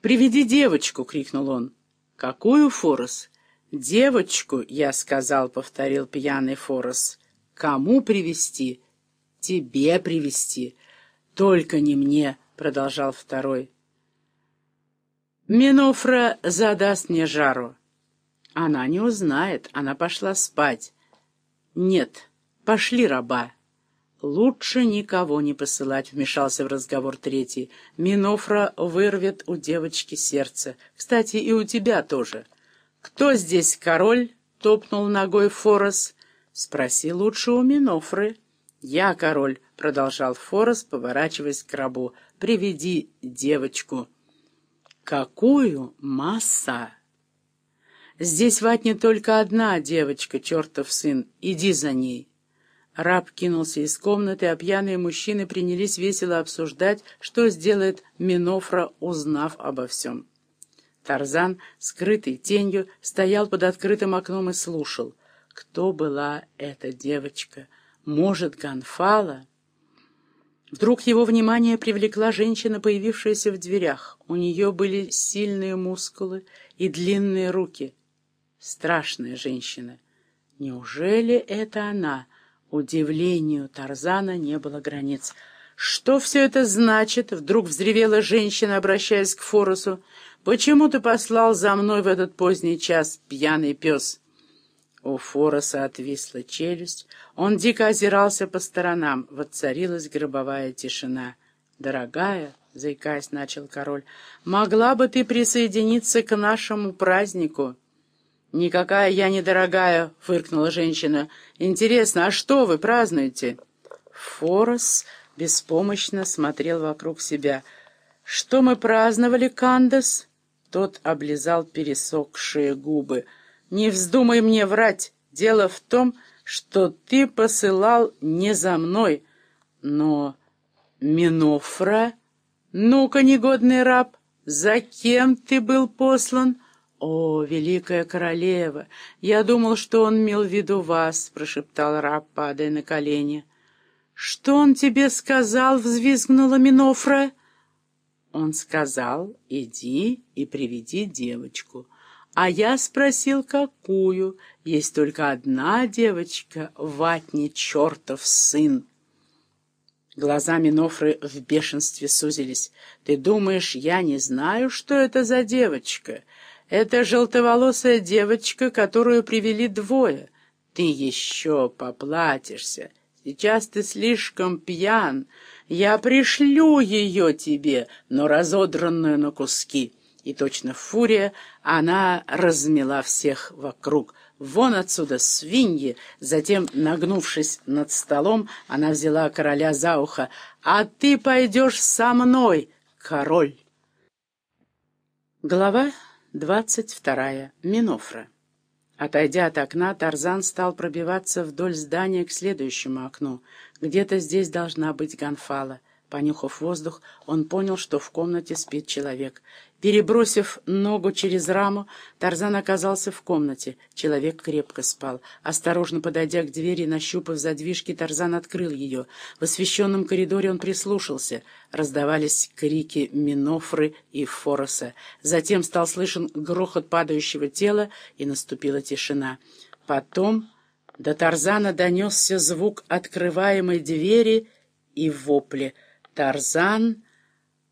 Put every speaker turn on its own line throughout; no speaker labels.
«Приведи девочку!» — крикнул он. «Какую, Форос?» «Девочку, я сказал», — повторил пьяный Форос. «Кому привести? Тебе привести. Только не мне», — продолжал второй. «Минофра задаст мне жару». «Она не узнает, она пошла спать». «Нет, пошли, раба». «Лучше никого не посылать», — вмешался в разговор третий. «Минофра вырвет у девочки сердце. Кстати, и у тебя тоже». «Кто здесь король?» — топнул ногой Форос. «Спроси лучше у Минофры». «Я король», — продолжал Форос, поворачиваясь к рабу. «Приведи девочку». «Какую масса!» «Здесь ватне только одна девочка, чертов сын. Иди за ней». Раб кинулся из комнаты, а пьяные мужчины принялись весело обсуждать, что сделает Минофра, узнав обо всем. Тарзан, скрытый тенью, стоял под открытым окном и слушал. Кто была эта девочка? Может, Ганфала? Вдруг его внимание привлекла женщина, появившаяся в дверях. У нее были сильные мускулы и длинные руки. Страшная женщина. Неужели это она? Удивлению Тарзана не было границ. «Что все это значит?» — вдруг взревела женщина, обращаясь к Форусу. «Почему ты послал за мной в этот поздний час, пьяный пес?» У Фороса отвисла челюсть. Он дико озирался по сторонам. Воцарилась гробовая тишина. «Дорогая», — заикаясь, начал король, — «могла бы ты присоединиться к нашему празднику?» «Никакая я не дорогая», — фыркнула женщина. «Интересно, а что вы празднуете?» Форос беспомощно смотрел вокруг себя. «Что мы праздновали, Кандас?» Тот облизал пересохшие губы. «Не вздумай мне врать. Дело в том, что ты посылал не за мной, но Минофра? Ну-ка, негодный раб, за кем ты был послан?» «О, великая королева! Я думал, что он имел в виду вас», — прошептал раб, падая на колени. «Что он тебе сказал?» — взвизгнула Минофра. Он сказал, «Иди и приведи девочку». А я спросил, какую. Есть только одна девочка, ватни чертов сын. Глаза Минофры в бешенстве сузились. «Ты думаешь, я не знаю, что это за девочка?» Это желтоволосая девочка, которую привели двое. Ты еще поплатишься. Сейчас ты слишком пьян. Я пришлю ее тебе, но разодранную на куски. И точно фурия она размела всех вокруг. Вон отсюда, свиньи! Затем, нагнувшись над столом, она взяла короля за ухо. «А ты пойдешь со мной, король!» Глава Двадцать вторая. Минофра. Отойдя от окна, Тарзан стал пробиваться вдоль здания к следующему окну. Где-то здесь должна быть Ганфала. Понюхав воздух, он понял, что в комнате спит человек. Перебросив ногу через раму, Тарзан оказался в комнате. Человек крепко спал. Осторожно подойдя к двери, нащупав задвижки, Тарзан открыл ее. В освещенном коридоре он прислушался. Раздавались крики Минофры и Фороса. Затем стал слышен грохот падающего тела, и наступила тишина. Потом до Тарзана донесся звук открываемой двери и вопли — Тарзан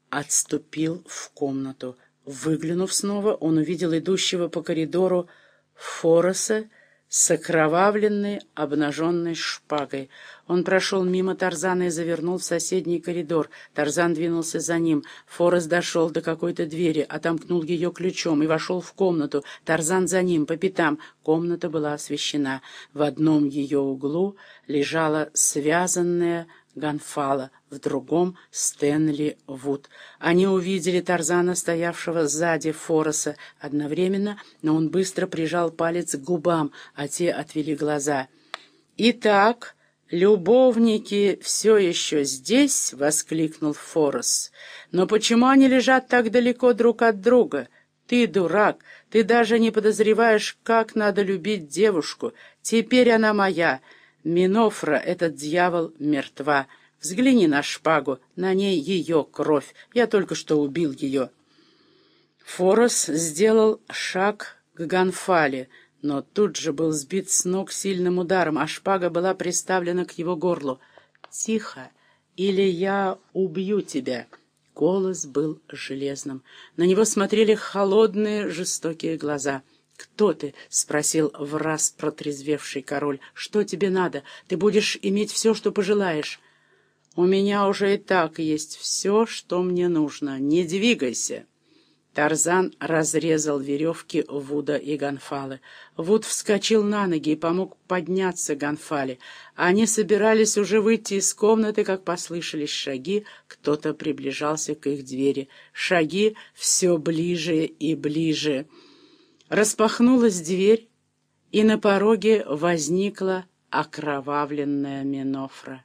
отступил в комнату. Выглянув снова, он увидел идущего по коридору Фороса с окровавленной, обнаженной шпагой. Он прошел мимо Тарзана и завернул в соседний коридор. Тарзан двинулся за ним. Форес дошел до какой-то двери, отомкнул ее ключом и вошел в комнату. Тарзан за ним, по пятам. Комната была освещена. В одном ее углу лежала связанная Ганфала, в другом — Стэнли Вуд. Они увидели Тарзана, стоявшего сзади Фороса, одновременно, но он быстро прижал палец к губам, а те отвели глаза. «Итак, любовники все еще здесь?» — воскликнул Форос. «Но почему они лежат так далеко друг от друга?» «Ты дурак! Ты даже не подозреваешь, как надо любить девушку. Теперь она моя. Минофра, этот дьявол, мертва. Взгляни на шпагу, на ней ее кровь. Я только что убил ее. Форос сделал шаг к Ганфале, но тут же был сбит с ног сильным ударом, а шпага была приставлена к его горлу. «Тихо, или я убью тебя!» Голос был железным. На него смотрели холодные, жестокие глаза. «Кто ты?» — спросил в раз протрезвевший король. «Что тебе надо? Ты будешь иметь все, что пожелаешь». «У меня уже и так есть все, что мне нужно. Не двигайся!» Тарзан разрезал веревки Вуда и Гонфалы. Вуд вскочил на ноги и помог подняться Гонфале. Они собирались уже выйти из комнаты, как послышались шаги. Кто-то приближался к их двери. Шаги все ближе и ближе. Распахнулась дверь, и на пороге возникла окровавленная Минофра.